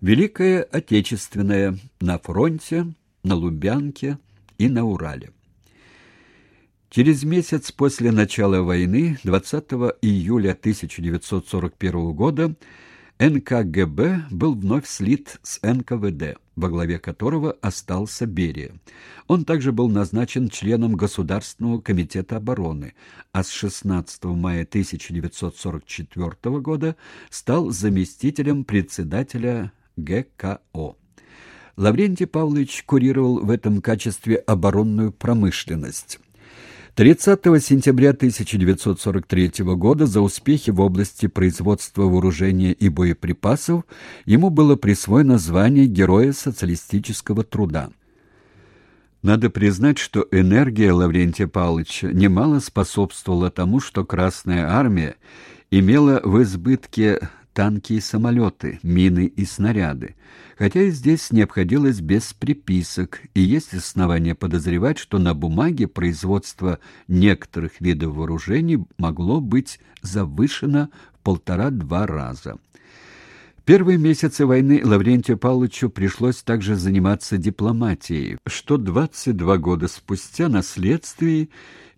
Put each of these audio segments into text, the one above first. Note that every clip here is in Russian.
Великая Отечественная на фронте, на Лубянке и на Урале. Через месяц после начала войны, 20 июля 1941 года, НКГБ был вновь слит с НКВД, во главе которого остался Берия. Он также был назначен членом Государственного комитета обороны, а с 16 мая 1944 года стал заместителем председателя ГКО. Лаврентий Павлович курировал в этом качестве оборонную промышленность. 30 сентября 1943 года за успехи в области производства вооружения и боеприпасов ему было присвоено звание Героя социалистического труда. Надо признать, что энергия Лаврентия Павловича немало способствовала тому, что Красная Армия имела в избытке танки и самолеты, мины и снаряды. Хотя и здесь не обходилось без приписок, и есть основания подозревать, что на бумаге производство некоторых видов вооружений могло быть завышено в полтора-два раза. Первые месяцы войны Лаврентию Павловичу пришлось также заниматься дипломатией, что 22 года спустя на следствии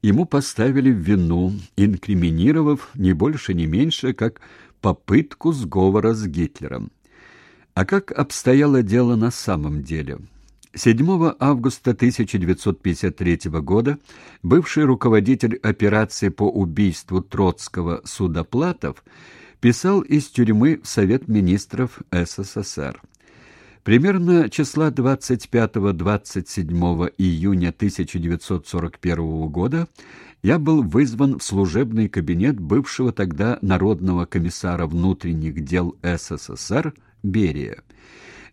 ему поставили в вину, инкриминировав не больше, не меньше, как попытку сговора с Гитлером. А как обстояло дело на самом деле? 7 августа 1953 года бывший руководитель операции по убийству Троцкого Судоплатов писал из тюрьмы в Совет министров СССР. Примерно числа 25-27 июня 1941 года я был вызван в служебный кабинет бывшего тогда Народного комиссара внутренних дел СССР Берия.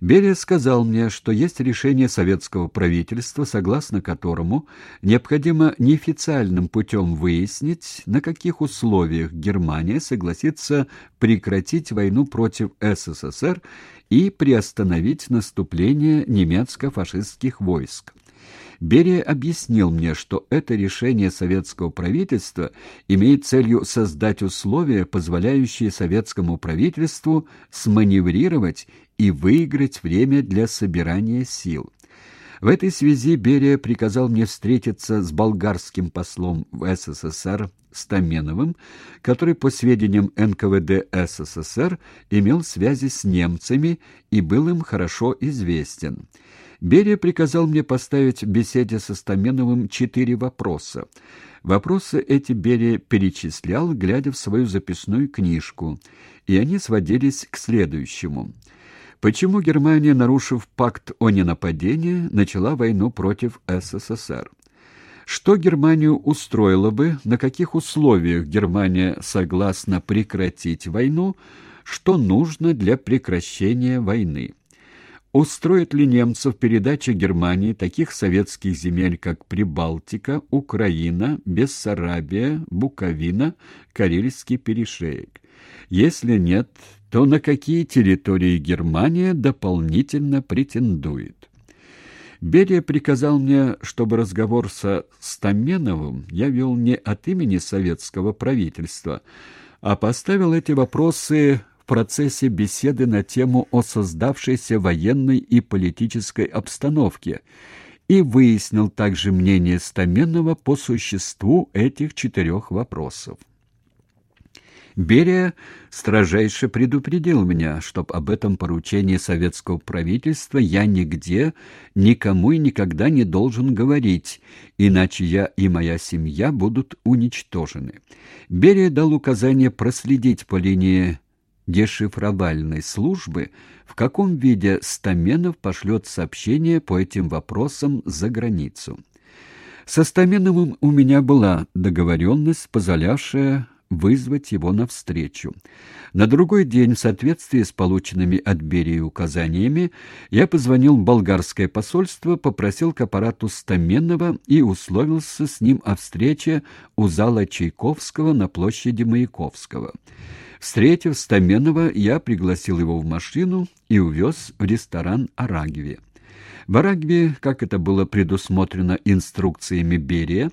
Берия сказал мне, что есть решение советского правительства, согласно которому необходимо неофициальным путем выяснить, на каких условиях Германия согласится прекратить войну против СССР и приостановить наступление немецко-фашистских войск. Берия объяснил мне, что это решение советского правительства имеет целью создать условия, позволяющие советскому правительству сманеврировать и выиграть время для собирания сил. В этой связи Берия приказал мне встретиться с болгарским послом в СССР Стаменовым, который, по сведениям НКВД СССР, имел связи с немцами и был им хорошо известен. Берия приказал мне поставить в беседе со Стаменовым четыре вопроса. Вопросы эти Берия перечислял, глядя в свою записную книжку, и они сводились к следующему. Почему Германия, нарушив пакт о ненападении, начала войну против СССР? Что Германию устроило бы, на каких условиях Германия согласна прекратить войну, что нужно для прекращения войны? Устроит ли немцев передача Германии таких советских земель, как Прибалтика, Украина, Бессарабия, Буковина, Карельский перешеек? Если нет, то на какие территории Германия дополнительно претендует? Берия приказал мне, чтобы разговор со Стаменовым я вел не от имени советского правительства, а поставил эти вопросы процессе беседы на тему о создавшейся военной и политической обстановке и выяснил также мнение Стаменова по существу этих четырех вопросов. Берия строжайше предупредил меня, чтоб об этом поручении советского правительства я нигде, никому и никогда не должен говорить, иначе я и моя семья будут уничтожены. Берия дал указание проследить по линии дешифровальной службы, в каком виде Стаменов пошлет сообщение по этим вопросам за границу. Со Стаменовым у меня была договоренность, позволявшая вызвать его навстречу. На другой день, в соответствии с полученными от Берии указаниями, я позвонил в болгарское посольство, попросил к аппарату Стаменова и условился с ним о встрече у зала Чайковского на площади Маяковского. Встретив Стаменова, я пригласил его в машину и увез в ресторан «Арагиве». В Арагве, как это было предусмотрено инструкциями Берия,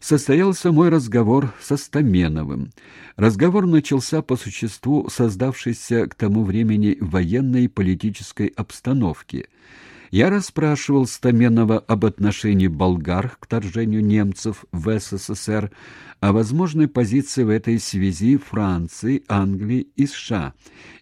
состоялся мой разговор со Стаменовым. Разговор начался по существу создавшейся к тому времени военной и политической обстановки – я расспрашивал Стаменова об отношении болгар к вторжению немцев в СССР, о возможной позиции в этой связи Франции, Англии и США.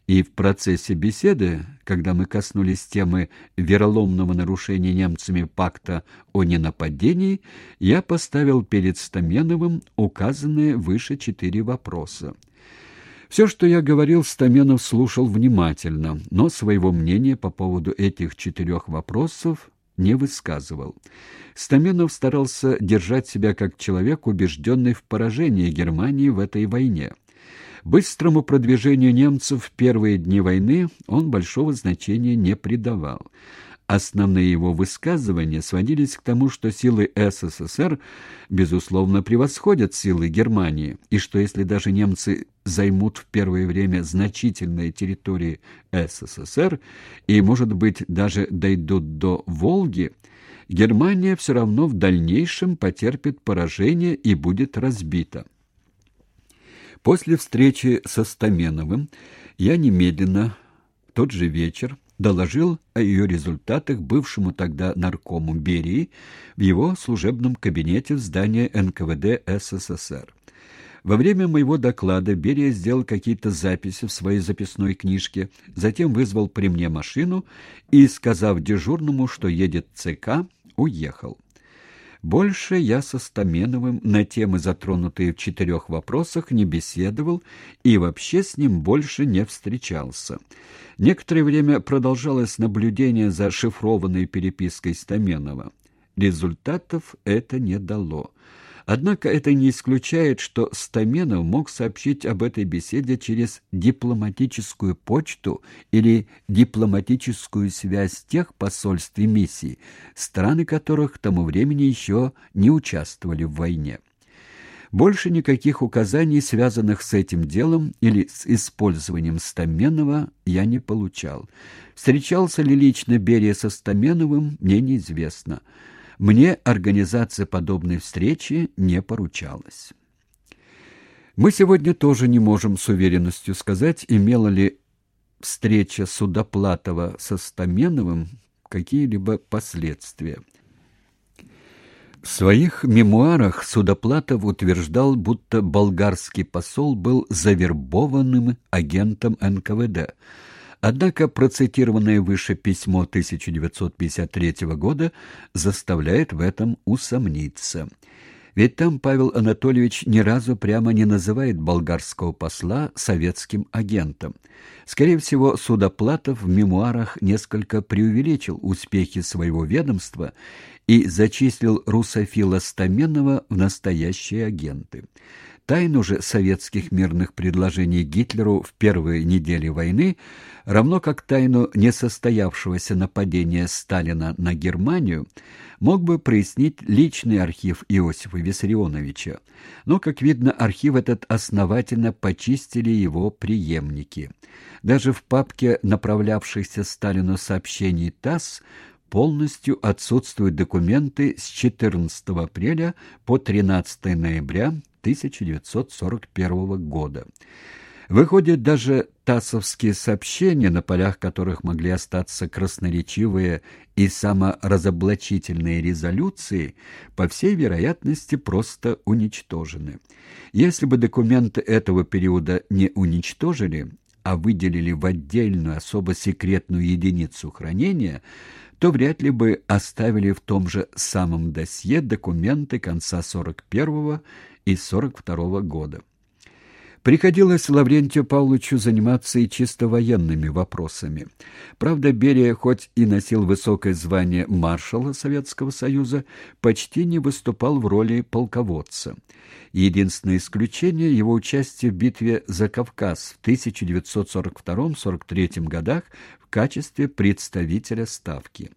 И в процессе беседы, когда мы коснулись темы вероломного нарушения немцами пакта о ненападении, я поставил перед Стаменовым указанные выше четыре вопроса. Все, что я говорил, Стаменов слушал внимательно, но своего мнения по поводу этих четырех вопросов не высказывал. Стаменов старался держать себя как человек, убежденный в поражении Германии в этой войне. Быстрому продвижению немцев в первые дни войны он большого значения не придавал. Основные его высказывания сводились к тому, что силы СССР, безусловно, превосходят силы Германии, и что если даже немцы займут в первое время значительные территории СССР и, может быть, даже дойдут до Волги, Германия все равно в дальнейшем потерпит поражение и будет разбита. После встречи со Стаменовым я немедленно, в тот же вечер, доложил о ее результатах бывшему тогда наркому Берии в его служебном кабинете в здании НКВД СССР. Во время моего доклада Берия сделал какие-то записи в своей записной книжке, затем вызвал при мне машину и, сказав дежурному, что едет ЦК, уехал. Больше я со Стаменовым на темы, затронутые в четырех вопросах, не беседовал и вообще с ним больше не встречался. Некоторое время продолжалось наблюдение за шифрованной перепиской Стаменова. Результатов это не дало. Однако это не исключает, что Стаменов мог сообщить об этой беседе через дипломатическую почту или дипломатическую связь тех посольств и миссий, страны которых к тому времени еще не участвовали в войне. Больше никаких указаний, связанных с этим делом или с использованием Стаменова, я не получал. Встречался ли лично Берия со Стаменовым, мне неизвестно. Мне организация подобной встречи не поручалась. Мы сегодня тоже не можем с уверенностью сказать, имела ли встреча Судоплатова со Стаменовым какие-либо последствия. В своих мемуарах Судоплатов утверждал, будто болгарский посол был завербованным агентом НКВД, Однако процитированное выше письмо 1953 года заставляет в этом усомниться. Ведь там Павел Анатольевич ни разу прямо не называет болгарского посла советским агентом. Скорее всего, Судоплатов в мемуарах несколько преувеличил успехи своего ведомства и зачислил русофила Стаменова в настоящие агенты. Тайну же советских мирных предложений Гитлеру в первые недели войны, равно как тайну несостоявшегося нападения Сталина на Германию, мог бы прояснить личный архив Иосифа Виссарионовича. Но, как видно, архив этот основательно почистили его преемники. Даже в папке направлявшихся Сталину сообщений ТАСС полностью отсутствуют документы с 14 апреля по 13 ноября 1941 года. Выходит, даже ТАССовские сообщения, на полях которых могли остаться красноречивые и саморазоблачительные резолюции, по всей вероятности просто уничтожены. Если бы документы этого периода не уничтожили, а выделили в отдельную особо секретную единицу хранения, то вряд ли бы оставили в том же самом досье документы конца 41 и 42 года. Приходилось Лаврентию Павловичу заниматься и чисто военными вопросами. Правда, Берия, хоть и носил высокое звание маршала Советского Союза, почти не выступал в роли полководца. Единственное исключение – его участие в битве за Кавказ в 1942-43 годах в качестве представителя Ставки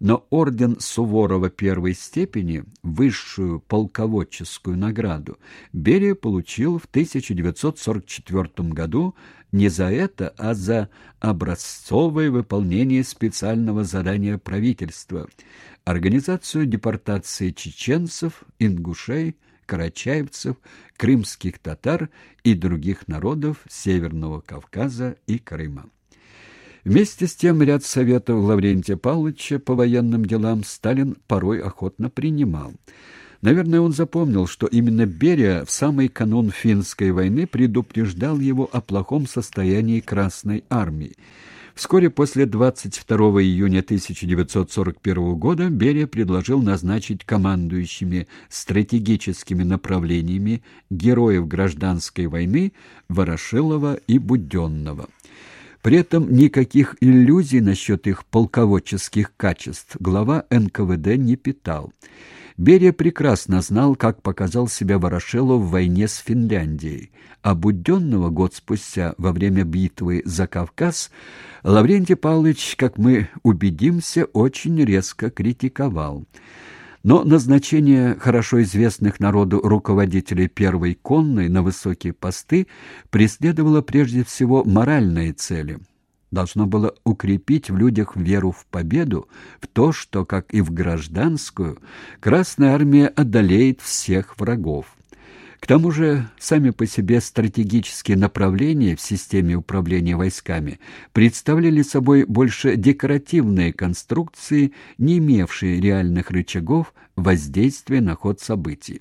но орден Суворова первой степени, высшую полководческую награду, Берия получил в 1944 году не за это, а за образцовое выполнение специального задания правительства – организацию депортации чеченцев, ингушей, карачаевцев, крымских татар и других народов Северного Кавказа и Крыма. Вместе с тем ряд советов Лаврентия Павловича по военным делам Сталин порой охотно принимал. Наверное, он запомнил, что именно Берия в самый канун финской войны предупреждал его о плохом состоянии Красной армии. Вскоре после 22 июня 1941 года Берия предложил назначить командующими стратегическими направлениями героев гражданской войны Ворошилова и Буденного. При этом никаких иллюзий насчет их полководческих качеств глава НКВД не питал. Берия прекрасно знал, как показал себя Ворошилов в войне с Финляндией, а Буденного год спустя, во время битвы за Кавказ, Лаврентий Павлович, как мы убедимся, очень резко критиковал. Но назначение хорошо известных народу руководителей первой конной на высокие посты преследовало прежде всего моральные цели. Должно было укрепить в людях веру в победу, в то, что, как и в гражданскую, Красная армия одолеет всех врагов. К тому же сами по себе стратегические направления в системе управления войсками представляли собой больше декоративные конструкции, не имевшие реальных рычагов воздействия на ход событий.